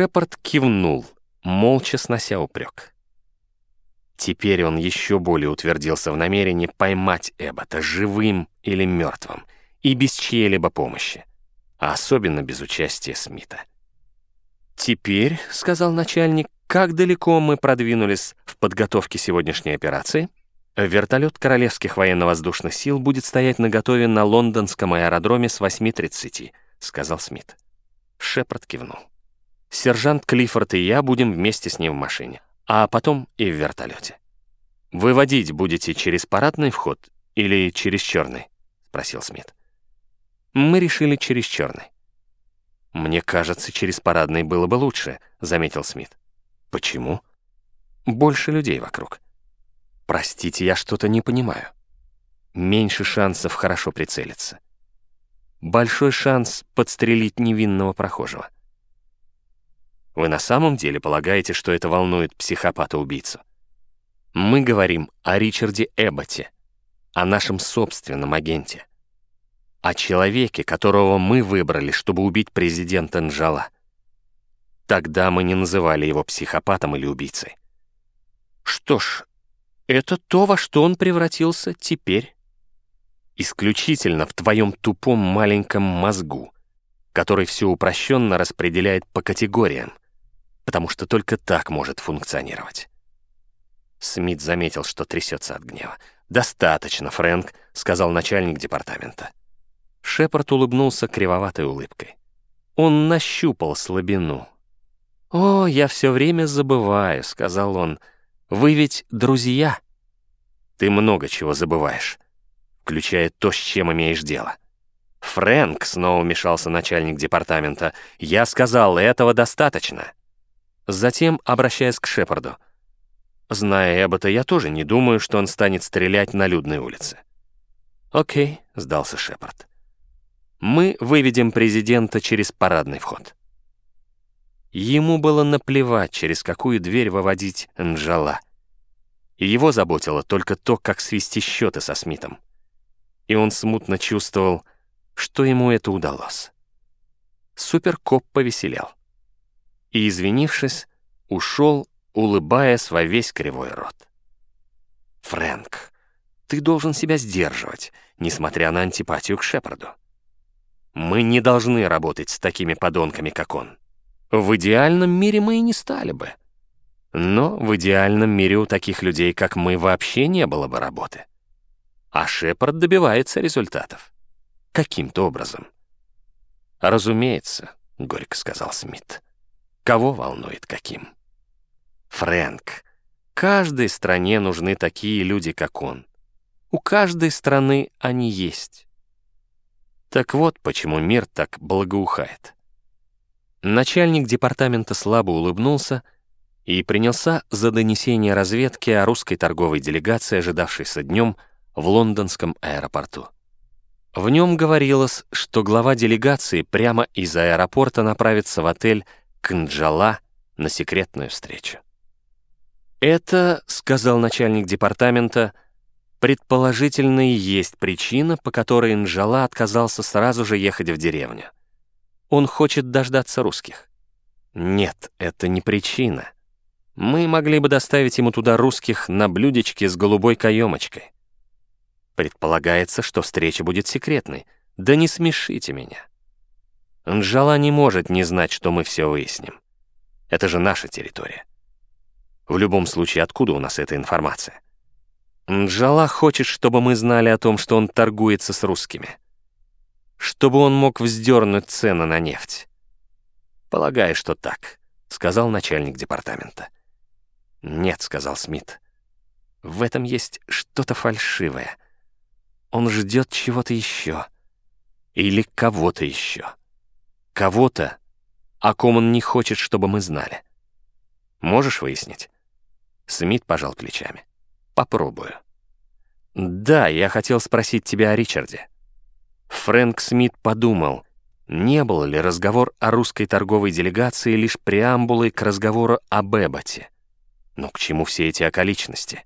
Шепард кивнул, молча снося упрек. Теперь он еще более утвердился в намерении поймать Эббота живым или мертвым и без чьей-либо помощи, а особенно без участия Смита. «Теперь», — сказал начальник, — «как далеко мы продвинулись в подготовке сегодняшней операции?» Вертолет Королевских военно-воздушных сил будет стоять наготове на лондонском аэродроме с 8.30, сказал Смит. Шепард кивнул. Сержант Клиффорд и я будем вместе с ним в машине, а потом и в вертолете. «Выводить будете через парадный вход или через черный?» — спросил Смит. «Мы решили через черный». «Мне кажется, через парадный было бы лучше», — заметил Смит. «Почему?» «Больше людей вокруг». Простите, я что-то не понимаю. Меньше шансов хорошо прицелиться. Большой шанс подстрелить невинного прохожего. Вы на самом деле полагаете, что это волнует психопата-убийцу? Мы говорим о Ричарде Эбботе, о нашем собственном агенте, о человеке, которого мы выбрали, чтобы убить президента Нжала. Тогда мы не называли его психопатом или убийцей. Что ж, это то, во что он превратился теперь. Исключительно в твоем тупом маленьком мозгу, который все упрощенно распределяет по категориям, потому что только так может функционировать. Смит заметил, что трясется от гнева. «Достаточно, Фрэнк», — сказал начальник департамента. Шепард улыбнулся кривоватой улыбкой. Он нащупал слабину. «О, я все время забываю», — сказал он, — вы ведь друзья. Ты много чего забываешь, включая то, с чем имеешь дело. Фрэнк, снова вмешался начальник департамента, я сказал, этого достаточно. Затем, обращаясь к Шепарду, зная Эббота, я тоже не думаю, что он станет стрелять на людной улице. «Окей», — сдался Шепард. «Мы выведем президента через парадный вход». Ему было наплевать, через какую дверь выводить Нджала. Его заботило только то, как свести счеты со Смитом. И он смутно чувствовал, что ему это удалось. Суперкоп повеселел. И, извинившись, ушел, улыбаясь во весь кривой рот. «Фрэнк, ты должен себя сдерживать, несмотря на антипатию к Шепарду. Мы не должны работать с такими подонками, как он». В идеальном мире мы и не стали бы. Но в идеальном мире у таких людей, как мы, вообще не было бы работы. А Шепард добивается результатов. Каким-то образом. «Разумеется», — горько сказал Смит. «Кого волнует каким?» «Фрэнк, каждой стране нужны такие люди, как он. У каждой страны они есть. Так вот, почему мир так благоухает». Начальник департамента слабо улыбнулся и принялся за донесение разведки о русской торговой делегации, ожидавшейся днем в лондонском аэропорту. В нем говорилось, что глава делегации прямо из аэропорта направится в отель Кнджала на секретную встречу. «Это, — сказал начальник департамента, — предположительно и есть причина, по которой Нджала отказался сразу же ехать в деревню. Он хочет дождаться русских. Нет, это не причина. Мы могли бы доставить ему туда русских на блюдечке с голубой каемочкой. Предполагается, что встреча будет секретной. Да не смешите меня. Нжала не может не знать, что мы все выясним. Это же наша территория. В любом случае, откуда у нас эта информация? Нджала хочет, чтобы мы знали о том, что он торгуется с русскими чтобы он мог вздернуть цены на нефть. «Полагаю, что так», — сказал начальник департамента. «Нет», — сказал Смит. «В этом есть что-то фальшивое. Он ждет чего-то еще. Или кого-то еще. Кого-то, о ком он не хочет, чтобы мы знали. Можешь выяснить?» Смит пожал плечами. «Попробую». «Да, я хотел спросить тебя о Ричарде». Фрэнк Смит подумал, не был ли разговор о русской торговой делегации лишь преамбулой к разговору об Эбботе. Но к чему все эти околичности?